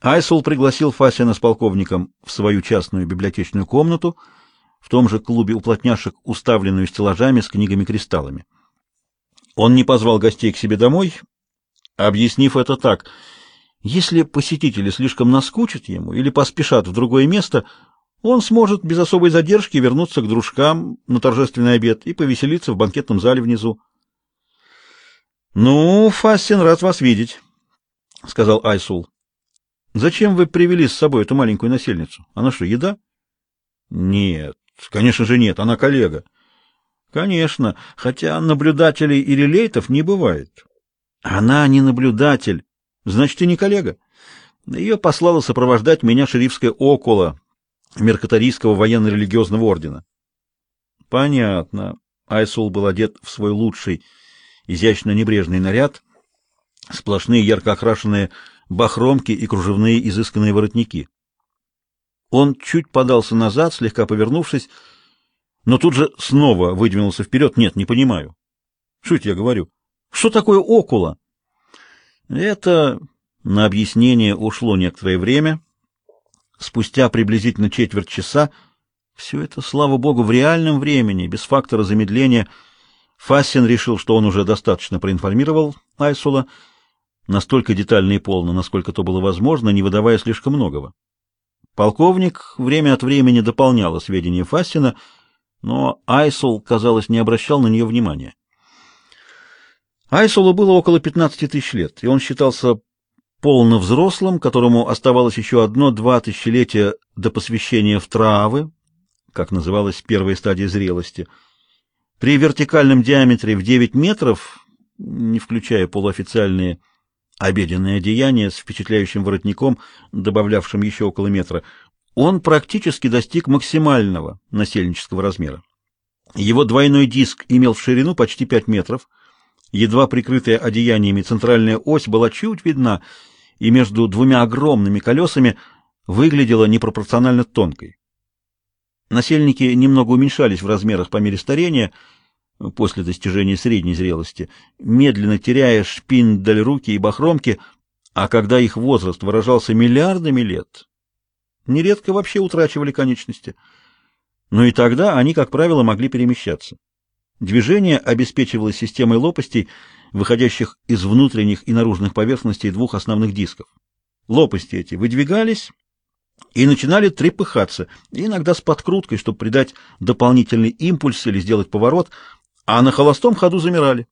Айсул пригласил Фасина с полковником в свою частную библиотечную комнату, в том же клубе уплотняшек, уставленную стеллажами с книгами-кристаллами. Он не позвал гостей к себе домой, объяснив это так. Если посетители слишком наскучат ему или поспешат в другое место, он сможет без особой задержки вернуться к дружкам на торжественный обед и повеселиться в банкетном зале внизу. «Ну, Фастин, рад вас видеть», — сказал Айсул. «Зачем вы привели с собой эту маленькую насельницу? Она что, еда?» «Нет, конечно же нет, она коллега». «Конечно, хотя наблюдателей и релейтов не бывает». «Она не наблюдатель, значит, и не коллега». Ее послала сопровождать меня шерифское около Меркаторийского военно-религиозного ордена. Понятно. Айсул был одет в свой лучший изящно-небрежный наряд, сплошные ярко окрашенные бахромки и кружевные изысканные воротники. Он чуть подался назад, слегка повернувшись, но тут же снова выдвинулся вперед. Нет, не понимаю. Это я говорю? Что такое окула? Это на объяснение ушло некоторое время. Спустя приблизительно четверть часа все это, слава богу, в реальном времени, без фактора замедления — Фассин решил, что он уже достаточно проинформировал Айсула, настолько детально и полно, насколько то было возможно, не выдавая слишком многого. Полковник время от времени дополнял сведения Фассина, но Айсул, казалось, не обращал на нее внимания. Айсулу было около 15 тысяч лет, и он считался полно взрослым, которому оставалось еще одно-два тысячелетия до посвящения в травы, как называлась первая стадия зрелости — при вертикальном диаметре в 9 метров, не включая полуофициальные обеденные одеяния с впечатляющим воротником, добавлявшим еще около метра, он практически достиг максимального насельнического размера. Его двойной диск имел в ширину почти 5 метров, едва прикрытая одеяниями центральная ось была чуть видна, и между двумя огромными колесами выглядела непропорционально тонкой. Насельники немного уменьшались в размерах по мере старения, после достижения средней зрелости, медленно теряя шпиндель руки и бахромки, а когда их возраст выражался миллиардами лет, нередко вообще утрачивали конечности. Но и тогда они, как правило, могли перемещаться. Движение обеспечивалось системой лопастей, выходящих из внутренних и наружных поверхностей двух основных дисков. Лопасти эти выдвигались и начинали трепыхаться, иногда с подкруткой, чтобы придать дополнительный импульс или сделать поворот, а на холостом ходу замирали.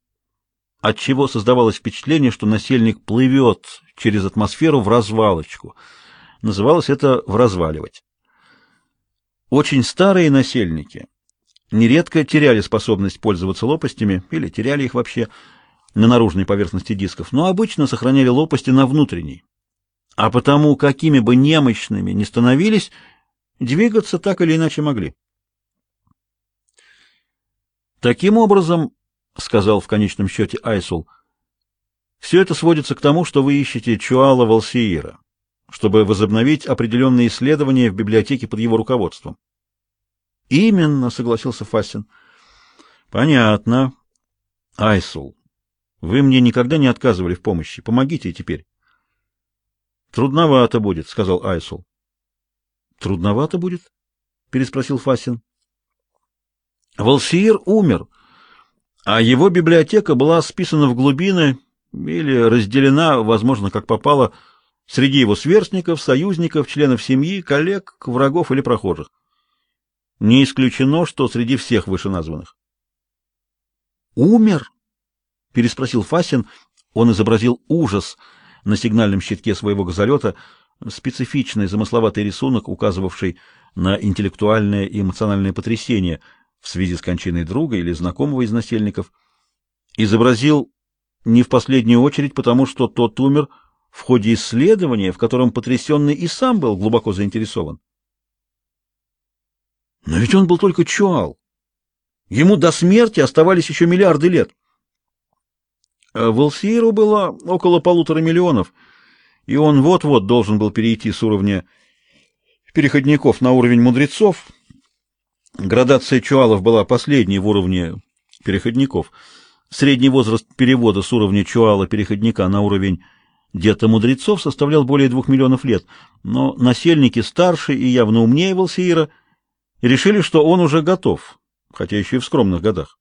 Отчего создавалось впечатление, что насельник плывет через атмосферу в развалочку. Называлось это «вразваливать». Очень старые насельники нередко теряли способность пользоваться лопастями или теряли их вообще на наружной поверхности дисков, но обычно сохраняли лопасти на внутренней а потому, какими бы немощными ни становились, двигаться так или иначе могли. Таким образом, сказал в конечном счете Айсул, все это сводится к тому, что вы ищете Чуала Валсиира, чтобы возобновить определенные исследования в библиотеке под его руководством. Именно, согласился Фастин. Понятно. Айсул, вы мне никогда не отказывали в помощи. Помогите теперь. Трудновато будет, сказал Айсул. Трудновато будет? переспросил Фасин. Волсиир умер, а его библиотека была списана в глубины или разделена, возможно, как попало, среди его сверстников, союзников, членов семьи, коллег, врагов или прохожих. Не исключено, что среди всех вышеназванных. Умер? переспросил Фасин. Он изобразил ужас на сигнальном щитке своего газолета специфичный замысловатый рисунок, указывавший на интеллектуальное и эмоциональное потрясение в связи с кончиной друга или знакомого из насельников, изобразил не в последнюю очередь потому, что тот умер в ходе исследования, в котором потрясенный и сам был глубоко заинтересован. Но ведь он был только чуал. Ему до смерти оставались еще миллиарды лет. Э, Волсиеру было около полутора миллионов, и он вот-вот должен был перейти с уровня переходников на уровень мудрецов. Градация чуалов была последней в уровне переходников. Средний возраст перевода с уровня чуала-переходника на уровень Дета мудрецов составлял более двух миллионов лет, но насельники старше и явно умнее Валсиира решили, что он уже готов, хотя еще и в скромных годах.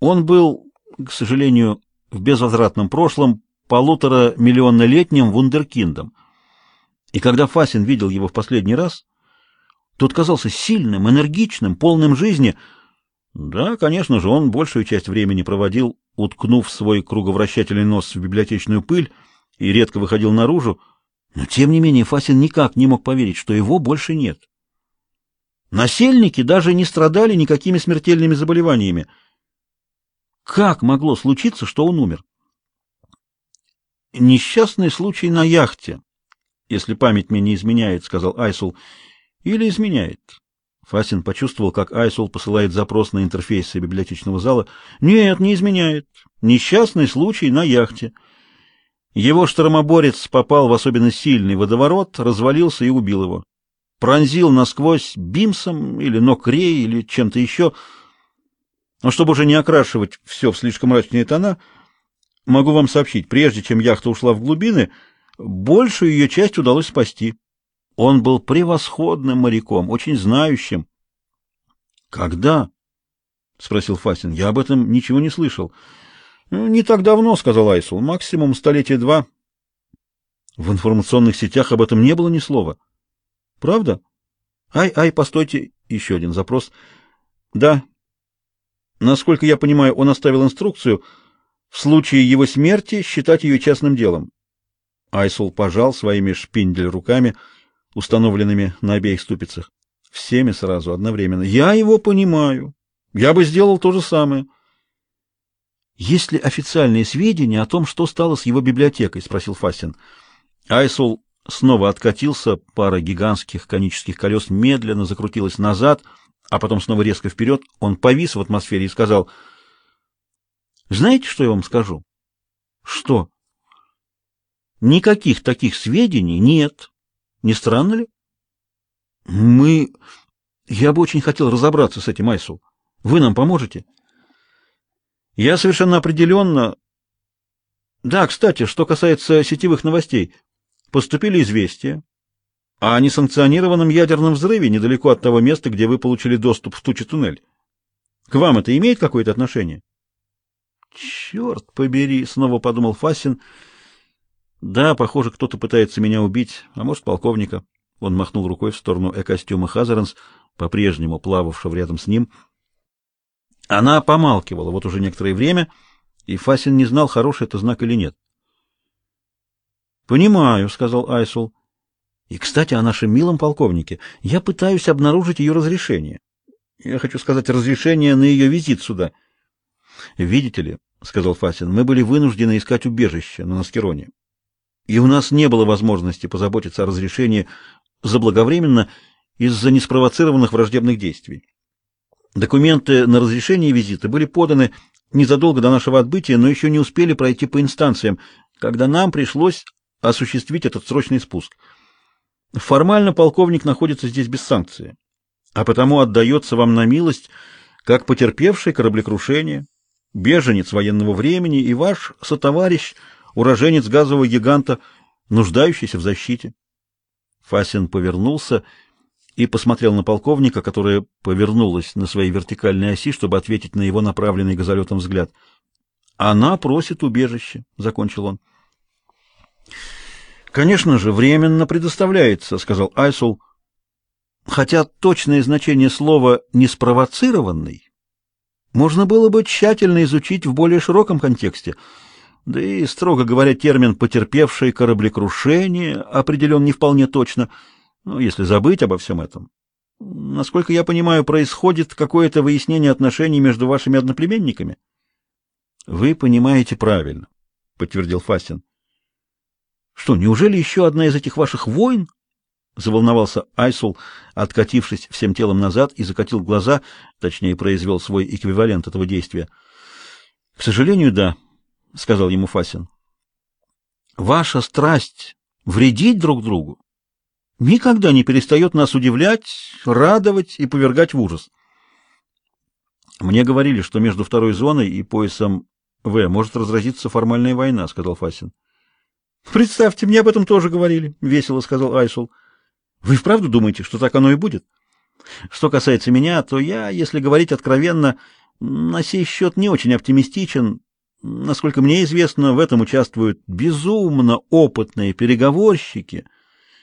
Он был, к сожалению, в безвозвратном прошлом полутора миллионнолетним вундеркиндом. И когда Фасин видел его в последний раз, тот казался сильным, энергичным, полным жизни. Да, конечно же, он большую часть времени проводил, уткнув свой круговращательный нос в библиотечную пыль, и редко выходил наружу, но тем не менее Фасин никак не мог поверить, что его больше нет. Насельники даже не страдали никакими смертельными заболеваниями. Как могло случиться, что он умер? Несчастный случай на яхте, если память мне не изменяет, сказал Айсул. Или изменяет. Фасин почувствовал, как Айсул посылает запрос на интерфейс библиотечного зала. Нет, не изменяет. Несчастный случай на яхте. Его штормоборец попал в особенно сильный водоворот, развалился и убил его. Пронзил насквозь бимсом или нокрей или чем-то еще. Но чтобы уже не окрашивать все в слишком мрачные тона, могу вам сообщить, прежде чем яхта ушла в глубины, большую ее часть удалось спасти. Он был превосходным моряком, очень знающим. Когда? спросил Фасин. Я об этом ничего не слышал. Ну, не так давно, сказал Айсул, максимум столетия два. В информационных сетях об этом не было ни слова. Правда? Ай, ай, постойте, еще один запрос. Да. Насколько я понимаю, он оставил инструкцию в случае его смерти считать ее частным делом. Айсул пожал своими шпиндель руками, установленными на обеих ступицах. Всеми сразу, одновременно. Я его понимаю. Я бы сделал то же самое. Есть ли официальные сведения о том, что стало с его библиотекой, спросил Фастин. Айсул снова откатился, пара гигантских конических колес медленно закрутилась назад, а потом снова резко вперед. Он повис в атмосфере и сказал: "Знаете, что я вам скажу? Что? Никаких таких сведений нет. Не странно ли? Мы я бы очень хотел разобраться с этим, Айсул. Вы нам поможете?" Я совершенно определенно... Да, кстати, что касается сетевых новостей, поступили известия о несанкционированном ядерном взрыве недалеко от того места, где вы получили доступ в тучи туннель. К вам это имеет какое-то отношение? Черт побери, снова подумал Фасин. Да, похоже, кто-то пытается меня убить, а может, полковника. Он махнул рукой в сторону экостюма Хазаренс, по-прежнему плававшего рядом с ним. Она помалкивала вот уже некоторое время, и Фасин не знал, хороший это знак или нет. «Понимаю», — сказал Айсул. «И, кстати, о нашем милом полковнике. Я пытаюсь обнаружить ее разрешение. Я хочу сказать, разрешение на ее визит сюда». «Видите ли», — сказал Фасин, — «мы были вынуждены искать убежище на Наскероне. И у нас не было возможности позаботиться о разрешении заблаговременно из-за неспровоцированных враждебных действий. Документы на разрешение визита были поданы незадолго до нашего отбытия, но еще не успели пройти по инстанциям, когда нам пришлось осуществить этот срочный спуск. Формально полковник находится здесь без санкции, а потому отдается вам на милость, как потерпевший кораблекрушение, беженец военного времени и ваш сотоварищ, уроженец газового гиганта, нуждающийся в защите. Фасин повернулся и посмотрел на полковника, которая повернулась на своей вертикальной оси, чтобы ответить на его направленный газолетом взгляд. «Она просит убежище», — закончил он. «Конечно же, временно предоставляется», — сказал Айсул. «Хотя точное значение слова «неспровоцированный» можно было бы тщательно изучить в более широком контексте, да и, строго говоря, термин «потерпевший кораблекрушение» определен не вполне точно — ну, если забыть обо всем этом. Насколько я понимаю, происходит какое-то выяснение отношений между вашими одноплеменниками. Вы понимаете правильно, подтвердил Фастин. Что, неужели еще одна из этих ваших войн? Заволновался Айсул, откатившись всем телом назад и закатил глаза, точнее, произвел свой эквивалент этого действия. К сожалению, да, сказал ему Фасин. Ваша страсть вредить друг другу никогда не перестает нас удивлять, радовать и повергать в ужас. Мне говорили, что между второй зоной и поясом В может разразиться формальная война, сказал Фасин. Представьте, мне об этом тоже говорили, весело сказал Айсул. Вы вправду думаете, что так оно и будет? Что касается меня, то я, если говорить откровенно, на сей счет не очень оптимистичен. Насколько мне известно, в этом участвуют безумно опытные переговорщики —